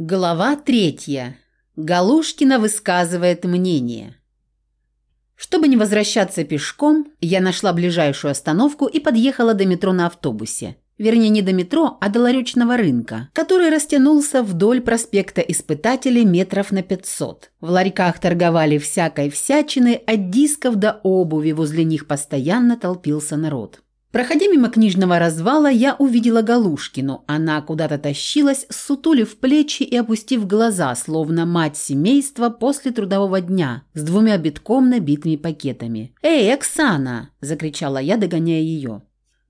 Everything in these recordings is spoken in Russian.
Глава третья. Галушкина высказывает мнение. Чтобы не возвращаться пешком, я нашла ближайшую остановку и подъехала до метро на автобусе. Вернее, не до метро, а до ларечного рынка, который растянулся вдоль проспекта Испытателей метров на 500. В ларьках торговали всякой всячиной, от дисков до обуви, возле них постоянно толпился народ. Проходя мимо книжного развала, я увидела Галушкину. Она куда-то тащилась, сутулив плечи и опустив глаза, словно мать семейства после трудового дня, с двумя битком набитыми пакетами. «Эй, Оксана!» – закричала я, догоняя ее.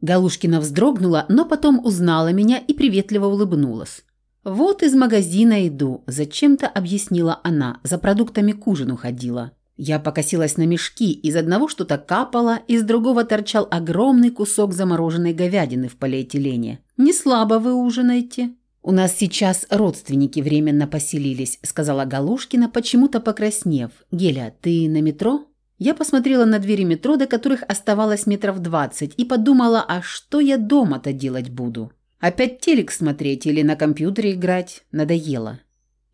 Галушкина вздрогнула, но потом узнала меня и приветливо улыбнулась. «Вот из магазина иду», – зачем-то объяснила она, за продуктами к ужину ходила. Я покосилась на мешки, из одного что-то капало, из другого торчал огромный кусок замороженной говядины в полиэтилене. «Не слабо вы ужинаете». «У нас сейчас родственники временно поселились», – сказала Галушкина, почему-то покраснев. «Геля, ты на метро?» Я посмотрела на двери метро, до которых оставалось метров двадцать, и подумала, а что я дома-то делать буду? Опять телек смотреть или на компьютере играть? Надоело.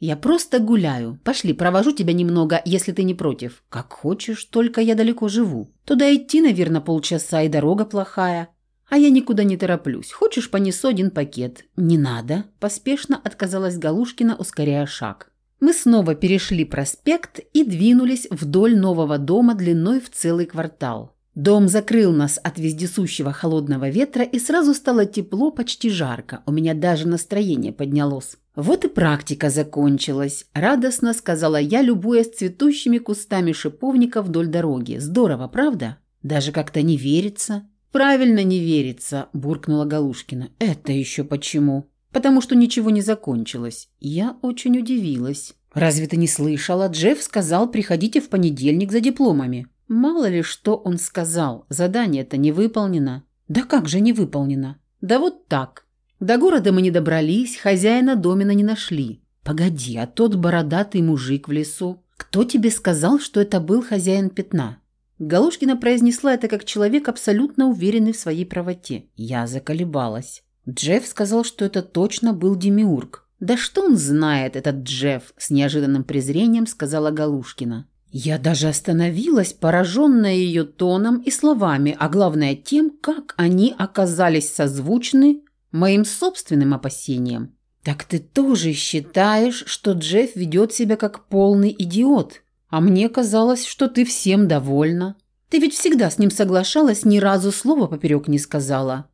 «Я просто гуляю. Пошли, провожу тебя немного, если ты не против». «Как хочешь, только я далеко живу. Туда идти, наверное, полчаса, и дорога плохая. А я никуда не тороплюсь. Хочешь, понесу один пакет?» «Не надо», – поспешно отказалась Галушкина, ускоряя шаг. Мы снова перешли проспект и двинулись вдоль нового дома длиной в целый квартал. Дом закрыл нас от вездесущего холодного ветра, и сразу стало тепло, почти жарко. У меня даже настроение поднялось. «Вот и практика закончилась», – радостно сказала я, любуясь цветущими кустами шиповника вдоль дороги. «Здорово, правда? Даже как-то не верится». «Правильно не верится», – буркнула Галушкина. «Это еще почему?» «Потому что ничего не закончилось». Я очень удивилась. «Разве ты не слышала? Джефф сказал, приходите в понедельник за дипломами». «Мало ли, что он сказал. Задание-то не выполнено». «Да как же не выполнено?» «Да вот так. До города мы не добрались, хозяина домина не нашли. Погоди, а тот бородатый мужик в лесу? Кто тебе сказал, что это был хозяин пятна? Галушкина произнесла это как человек, абсолютно уверенный в своей правоте. Я заколебалась. Джефф сказал, что это точно был Демиург. «Да что он знает, этот Джефф?» – с неожиданным презрением сказала Галушкина. Я даже остановилась, пораженная ее тоном и словами, а главное тем, как они оказались созвучны моим собственным опасениям. «Так ты тоже считаешь, что Джефф ведет себя как полный идиот? А мне казалось, что ты всем довольна. Ты ведь всегда с ним соглашалась, ни разу слова поперек не сказала».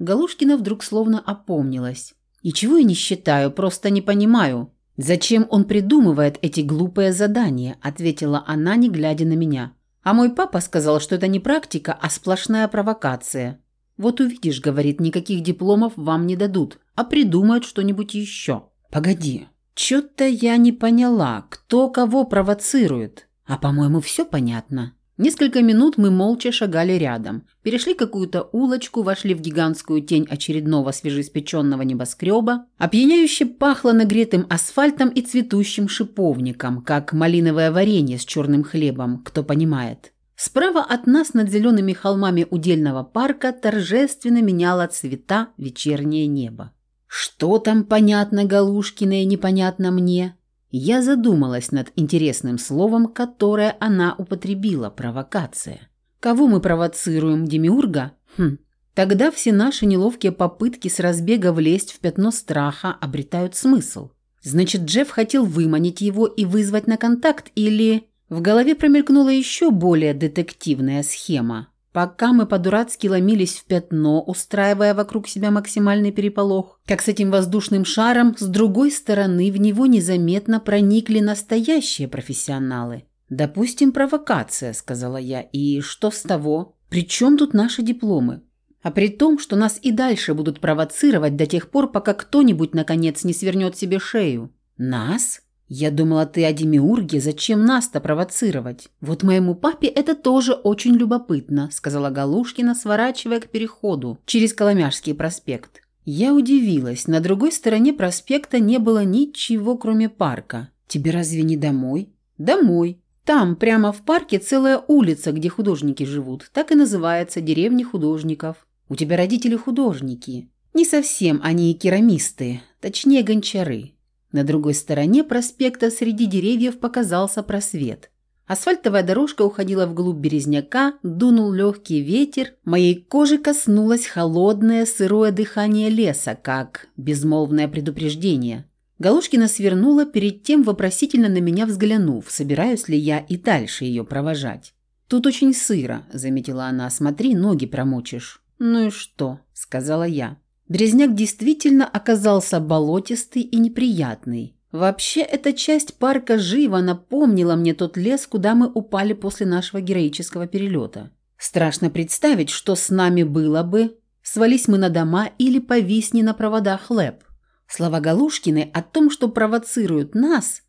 Галушкина вдруг словно опомнилась. «Ничего я не считаю, просто не понимаю. Зачем он придумывает эти глупые задания?» – ответила она, не глядя на меня. «А мой папа сказал, что это не практика, а сплошная провокация. «Вот увидишь», — говорит, — «никаких дипломов вам не дадут, а придумают что-нибудь еще». «Погоди, что-то я не поняла, кто кого провоцирует. А, по-моему, все понятно». Несколько минут мы молча шагали рядом. Перешли какую-то улочку, вошли в гигантскую тень очередного свежеиспеченного небоскреба. Опьяняюще пахло нагретым асфальтом и цветущим шиповником, как малиновое варенье с черным хлебом, кто понимает. Справа от нас над зелеными холмами удельного парка торжественно меняло цвета вечернее небо. Что там понятно Галушкиной, непонятно мне? Я задумалась над интересным словом, которое она употребила – провокация. Кого мы провоцируем, Демиурга? Хм. Тогда все наши неловкие попытки с разбега влезть в пятно страха обретают смысл. Значит, Джефф хотел выманить его и вызвать на контакт или... В голове промелькнула еще более детективная схема. Пока мы по-дурацки ломились в пятно, устраивая вокруг себя максимальный переполох, как с этим воздушным шаром, с другой стороны в него незаметно проникли настоящие профессионалы. «Допустим, провокация», – сказала я. «И что с того? При чем тут наши дипломы? А при том, что нас и дальше будут провоцировать до тех пор, пока кто-нибудь, наконец, не свернет себе шею». «Нас?» «Я думала, ты о Демиурге, зачем нас-то провоцировать?» «Вот моему папе это тоже очень любопытно», – сказала Галушкина, сворачивая к переходу через Коломяжский проспект. Я удивилась. На другой стороне проспекта не было ничего, кроме парка. «Тебе разве не домой?» «Домой. Там, прямо в парке, целая улица, где художники живут. Так и называется «Деревня художников». У тебя родители художники. Не совсем они керамисты, точнее гончары. На другой стороне проспекта среди деревьев показался просвет. Асфальтовая дорожка уходила вглубь березняка, дунул легкий ветер, моей кожи коснулось холодное сырое дыхание леса, как безмолвное предупреждение. Галушкина свернула, перед тем вопросительно на меня взглянув, собираюсь ли я и дальше ее провожать. «Тут очень сыро», – заметила она, – «смотри, ноги промочишь». «Ну и что?» – сказала я. Березняк действительно оказался болотистый и неприятный. Вообще, эта часть парка живо напомнила мне тот лес, куда мы упали после нашего героического перелета. Страшно представить, что с нами было бы, свались мы на дома или повисни на проводах хлеб. Слова Галушкины о том, что провоцируют нас,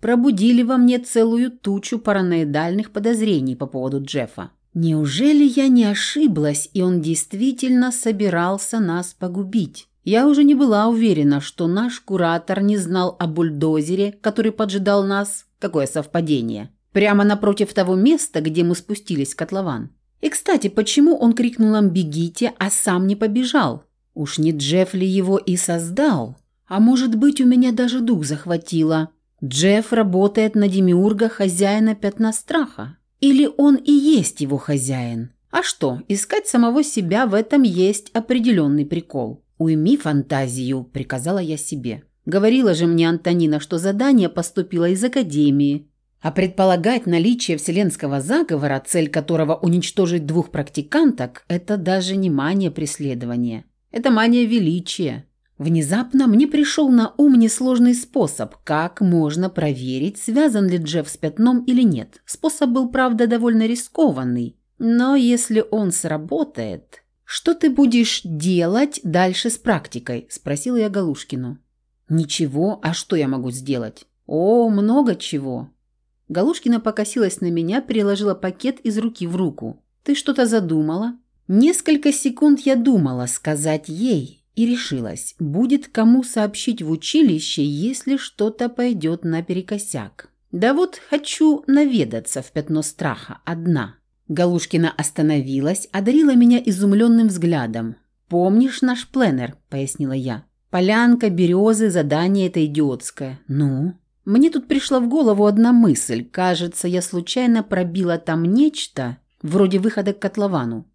пробудили во мне целую тучу параноидальных подозрений по поводу Джеффа. Неужели я не ошиблась, и он действительно собирался нас погубить? Я уже не была уверена, что наш куратор не знал о бульдозере, который поджидал нас. Какое совпадение. Прямо напротив того места, где мы спустились в котлован. И, кстати, почему он крикнул нам «бегите», а сам не побежал? Уж не Джефф ли его и создал? А может быть, у меня даже дух захватило. Джефф работает на Демиурга хозяина пятна страха. Или он и есть его хозяин? А что, искать самого себя в этом есть определенный прикол. «Уйми фантазию», – приказала я себе. Говорила же мне Антонина, что задание поступило из Академии. А предполагать наличие вселенского заговора, цель которого уничтожить двух практиканток, это даже не мания преследования. Это мания величия. Внезапно мне пришел на ум несложный способ, как можно проверить, связан ли Джефф с пятном или нет. Способ был, правда, довольно рискованный. Но если он сработает... «Что ты будешь делать дальше с практикой?» – спросила я Галушкину. «Ничего. А что я могу сделать?» «О, много чего». Галушкина покосилась на меня, переложила пакет из руки в руку. «Ты что-то задумала?» Несколько секунд я думала сказать ей и решилась, будет кому сообщить в училище, если что-то пойдет наперекосяк. Да вот хочу наведаться в пятно страха одна. Галушкина остановилась, одарила меня изумленным взглядом. «Помнишь наш пленер?» – пояснила я. «Полянка, березы, задание это идиотское. Ну?» Мне тут пришла в голову одна мысль. Кажется, я случайно пробила там нечто, вроде выхода к котловану.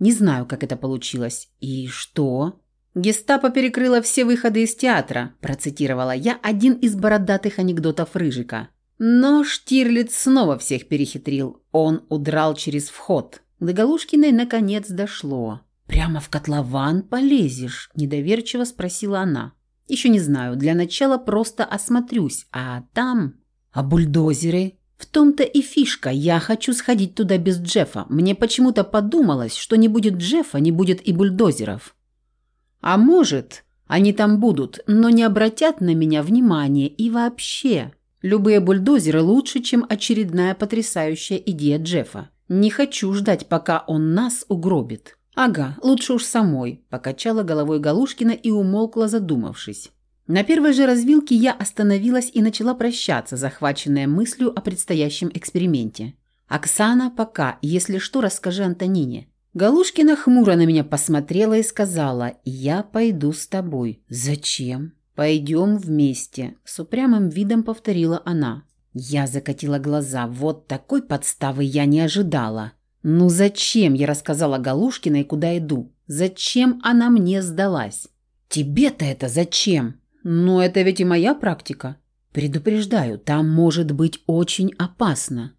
Не знаю, как это получилось. И что? «Гестапо перекрыло все выходы из театра», – процитировала я один из бородатых анекдотов Рыжика. Но Штирлиц снова всех перехитрил. Он удрал через вход. До Галушкиной наконец дошло. «Прямо в котлован полезешь?» – недоверчиво спросила она. «Еще не знаю. Для начала просто осмотрюсь. А там...» «А бульдозеры?» «В том-то и фишка. Я хочу сходить туда без Джеффа. Мне почему-то подумалось, что не будет Джеффа, не будет и бульдозеров». «А может, они там будут, но не обратят на меня внимания и вообще...» Любые бульдозеры лучше, чем очередная потрясающая идея Джеффа. Не хочу ждать, пока он нас угробит. Ага, лучше уж самой, покачала головой Галушкина и умолкла, задумавшись. На первой же развилке я остановилась и начала прощаться, захваченная мыслью о предстоящем эксперименте. «Оксана, пока, если что, расскажи Антонине». Галушкина хмуро на меня посмотрела и сказала, «Я пойду с тобой». «Зачем?» «Пойдем вместе», – с упрямым видом повторила она. Я закатила глаза. Вот такой подставы я не ожидала. «Ну зачем?» – я рассказала Галушкиной, куда иду. «Зачем она мне сдалась?» «Тебе-то это зачем?» «Ну, это ведь и моя практика». «Предупреждаю, там может быть очень опасно».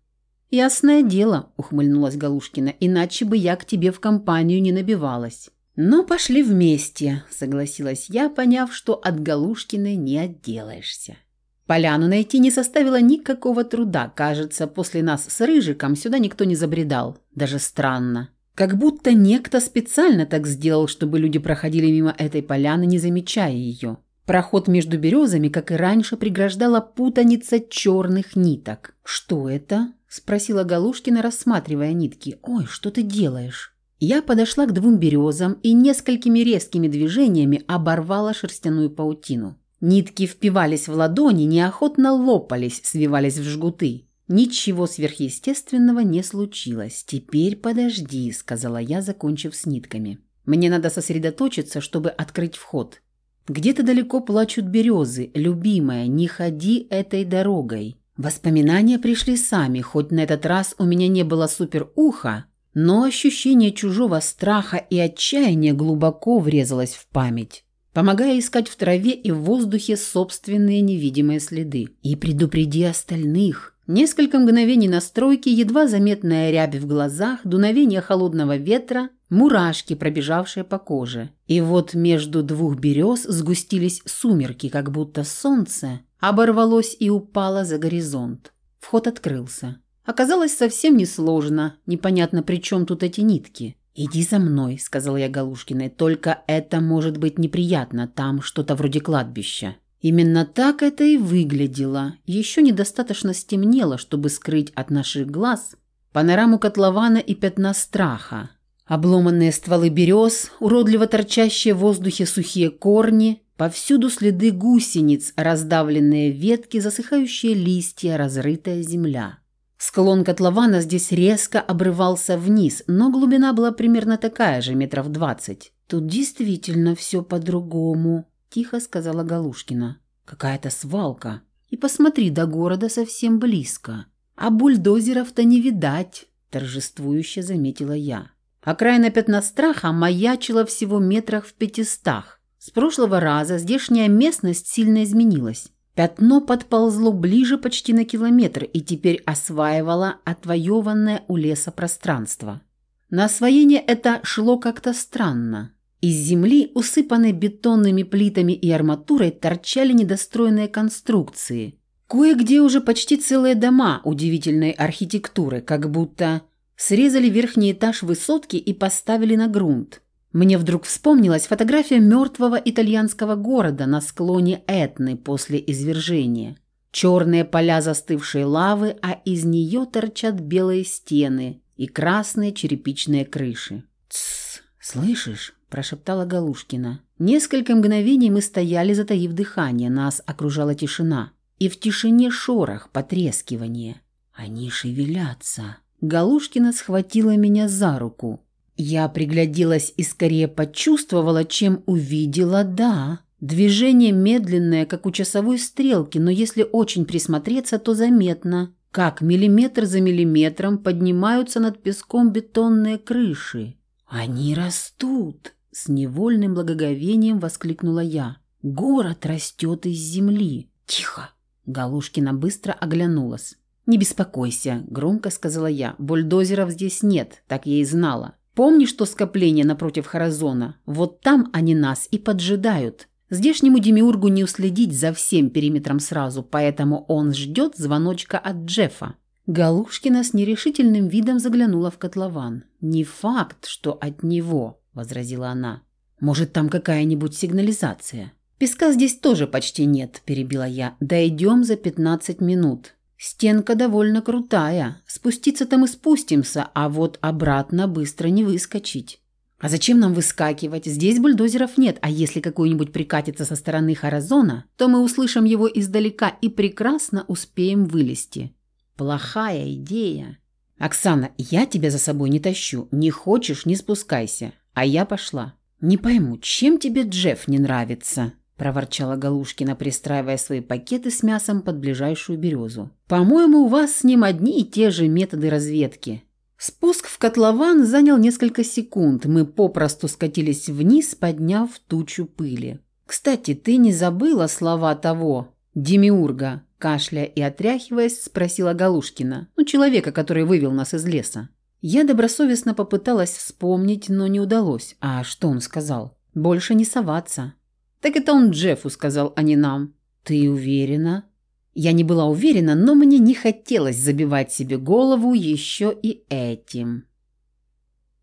«Ясное дело», – ухмыльнулась Галушкина, «иначе бы я к тебе в компанию не набивалась». «Ну, пошли вместе», — согласилась я, поняв, что от Галушкиной не отделаешься. Поляну найти не составило никакого труда. Кажется, после нас с Рыжиком сюда никто не забредал. Даже странно. Как будто некто специально так сделал, чтобы люди проходили мимо этой поляны, не замечая ее. Проход между березами, как и раньше, преграждала путаница черных ниток. «Что это?» – спросила Галушкина, рассматривая нитки. «Ой, что ты делаешь?» Я подошла к двум березам и несколькими резкими движениями оборвала шерстяную паутину. Нитки впивались в ладони, неохотно лопались, свивались в жгуты. Ничего сверхъестественного не случилось. «Теперь подожди», — сказала я, закончив с нитками. «Мне надо сосредоточиться, чтобы открыть вход». Где-то далеко плачут березы. Любимая, не ходи этой дорогой. Воспоминания пришли сами, хоть на этот раз у меня не было суперуха, но ощущение чужого страха и отчаяния глубоко врезалось в память, помогая искать в траве и в воздухе собственные невидимые следы. И предупреди остальных. Несколько мгновений настройки, едва заметная рябь в глазах, дуновение холодного ветра, мурашки, пробежавшие по коже. И вот между двух берез сгустились сумерки, как будто солнце оборвалось и упало за горизонт. Вход открылся. Оказалось совсем несложно, непонятно, при чем тут эти нитки. «Иди за мной», — сказала я Галушкиной, — «только это может быть неприятно, там что-то вроде кладбища». Именно так это и выглядело. Еще недостаточно стемнело, чтобы скрыть от наших глаз панораму котлована и пятна страха. Обломанные стволы берез, уродливо торчащие в воздухе сухие корни, повсюду следы гусениц, раздавленные ветки, засыхающие листья, разрытая земля. Склон котлована здесь резко обрывался вниз, но глубина была примерно такая же, метров двадцать. Тут действительно все по-другому тихо сказала Галушкина. Какая-то свалка. И посмотри, до города совсем близко. А бульдозеров-то не видать, торжествующе заметила я. Окраина пятна страха маячила всего метрах в пятистах. С прошлого раза здешняя местность сильно изменилась. Пятно подползло ближе почти на километр и теперь осваивало отвоеванное у леса пространство. На освоение это шло как-то странно. Из земли, усыпанной бетонными плитами и арматурой, торчали недостроенные конструкции. Кое-где уже почти целые дома удивительной архитектуры, как будто срезали верхний этаж высотки и поставили на грунт. Мне вдруг вспомнилась фотография мертвого итальянского города на склоне Этны после извержения. Черные поля застывшей лавы, а из нее торчат белые стены и красные черепичные крыши. «Тссс, слышишь?» Прошептала Галушкина. Несколько мгновений мы стояли, затаив дыхание, нас окружала тишина. И в тишине шорох, потрескивание. Они шевелятся. Галушкина схватила меня за руку. Я пригляделась и скорее почувствовала, чем увидела «да». Движение медленное, как у часовой стрелки, но если очень присмотреться, то заметно, как миллиметр за миллиметром поднимаются над песком бетонные крыши. Они растут. С невольным благоговением воскликнула я. «Город растет из земли!» «Тихо!» Галушкина быстро оглянулась. «Не беспокойся», – громко сказала я. «Бульдозеров здесь нет, так я и знала. Помнишь то скопление напротив Харазона? Вот там они нас и поджидают. Здешнему демиургу не уследить за всем периметром сразу, поэтому он ждет звоночка от Джеффа». Галушкина с нерешительным видом заглянула в котлован. «Не факт, что от него», – возразила она. «Может, там какая-нибудь сигнализация?» «Песка здесь тоже почти нет», – перебила я. «Дойдем за пятнадцать минут. Стенка довольно крутая. Спуститься-то мы спустимся, а вот обратно быстро не выскочить». «А зачем нам выскакивать? Здесь бульдозеров нет, а если какой-нибудь прикатится со стороны Харазона, то мы услышим его издалека и прекрасно успеем вылезти». «Плохая идея». «Оксана, я тебя за собой не тащу. Не хочешь – не спускайся. А я пошла. «Не пойму, чем тебе Джефф не нравится?» – проворчала Галушкина, пристраивая свои пакеты с мясом под ближайшую березу. «По-моему, у вас с ним одни и те же методы разведки». Спуск в котлован занял несколько секунд. Мы попросту скатились вниз, подняв тучу пыли. «Кстати, ты не забыла слова того, демиурга?» Кашляя и отряхиваясь, спросила Галушкина, ну, человека, который вывел нас из леса. Я добросовестно попыталась вспомнить, но не удалось. А что он сказал? Больше не соваться. Так это он Джеффу сказал, а не нам. Ты уверена? Я не была уверена, но мне не хотелось забивать себе голову еще и этим.